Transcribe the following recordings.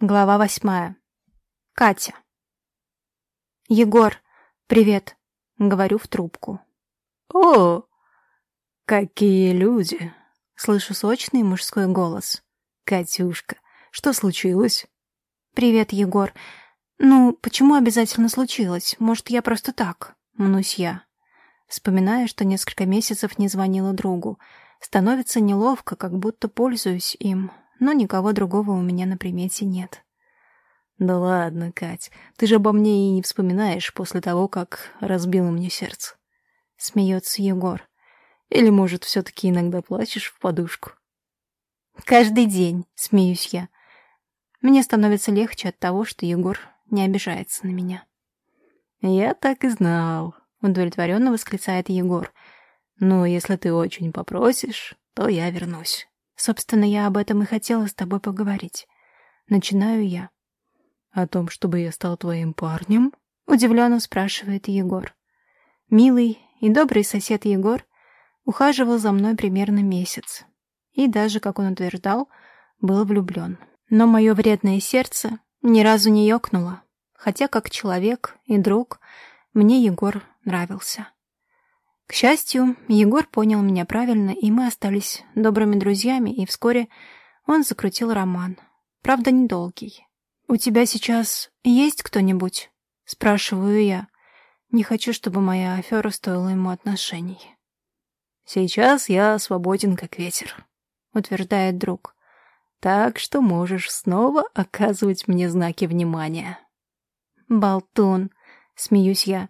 Глава восьмая. Катя. «Егор, привет!» — говорю в трубку. «О, какие люди!» — слышу сочный мужской голос. «Катюшка, что случилось?» «Привет, Егор. Ну, почему обязательно случилось? Может, я просто так?» — мнусь я. Вспоминаю, что несколько месяцев не звонила другу. Становится неловко, как будто пользуюсь им, но никого другого у меня на примете нет. «Да ладно, Кать, ты же обо мне и не вспоминаешь после того, как разбила мне сердце». Смеется Егор. «Или, может, все-таки иногда плачешь в подушку?» «Каждый день», — смеюсь я. Мне становится легче от того, что Егор не обижается на меня. «Я так и знал», — удовлетворенно восклицает Егор. «Ну, если ты очень попросишь, то я вернусь». Собственно, я об этом и хотела с тобой поговорить. Начинаю я. О том, чтобы я стал твоим парнем? Удивленно спрашивает Егор. Милый и добрый сосед Егор ухаживал за мной примерно месяц. И даже, как он утверждал, был влюблен. Но мое вредное сердце ни разу не ёкнуло, хотя как человек и друг мне Егор нравился. К счастью, Егор понял меня правильно, и мы остались добрыми друзьями, и вскоре он закрутил роман. Правда, недолгий. «У тебя сейчас есть кто-нибудь?» — спрашиваю я. Не хочу, чтобы моя афера стоила ему отношений. «Сейчас я свободен, как ветер», — утверждает друг. «Так что можешь снова оказывать мне знаки внимания». «Болтун», — смеюсь я.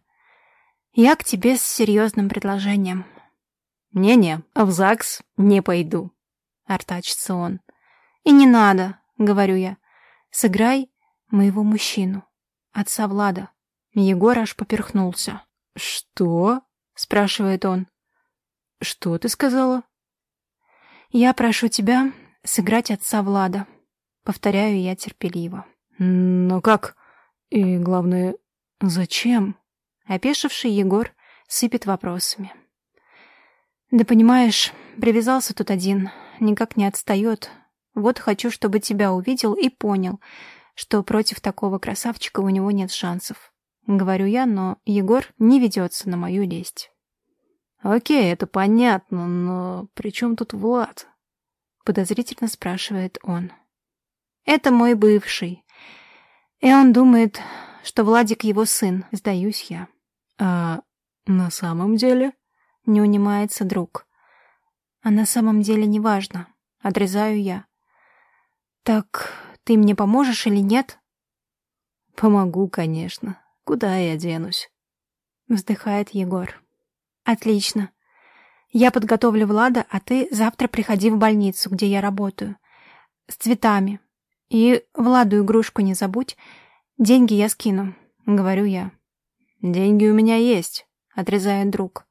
«Я к тебе с серьезным предложением». «Не-не, в ЗАГС не пойду», — артачится он. «И не надо», — говорю я. «Сыграй моего мужчину, отца Влада». Егор аж поперхнулся. «Что?» — спрашивает он. «Что ты сказала?» «Я прошу тебя сыграть отца Влада», — повторяю я терпеливо. «Но как? И, главное, зачем?» Опешивший Егор сыпет вопросами. «Да понимаешь, привязался тут один, никак не отстает. Вот хочу, чтобы тебя увидел и понял, что против такого красавчика у него нет шансов. Говорю я, но Егор не ведется на мою лесть. «Окей, это понятно, но при чем тут Влад?» Подозрительно спрашивает он. «Это мой бывший. И он думает, что Владик его сын, сдаюсь я. «А на самом деле?» — не унимается друг. «А на самом деле неважно. Отрезаю я. Так ты мне поможешь или нет?» «Помогу, конечно. Куда я денусь?» Вздыхает Егор. «Отлично. Я подготовлю Влада, а ты завтра приходи в больницу, где я работаю. С цветами. И Владу игрушку не забудь. Деньги я скину», — говорю я. «Деньги у меня есть», — отрезает друг.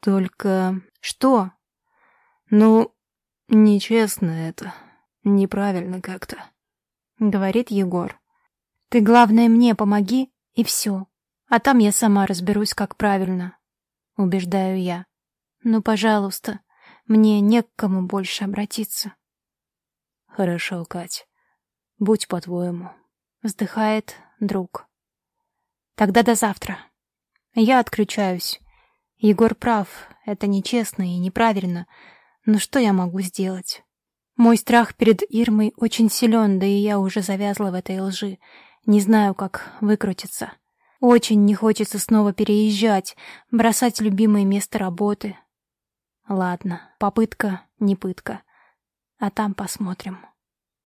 «Только...» «Что?» «Ну, нечестно это. Неправильно как-то», — говорит Егор. «Ты, главное, мне помоги, и все. А там я сама разберусь, как правильно», — убеждаю я. «Ну, пожалуйста, мне не к кому больше обратиться». «Хорошо, Кать. Будь по-твоему», — вздыхает друг. «Тогда до завтра». Я отключаюсь. Егор прав, это нечестно и неправильно, но что я могу сделать? Мой страх перед Ирмой очень силен, да и я уже завязла в этой лжи. Не знаю, как выкрутиться. Очень не хочется снова переезжать, бросать любимое место работы. Ладно, попытка не пытка. А там посмотрим.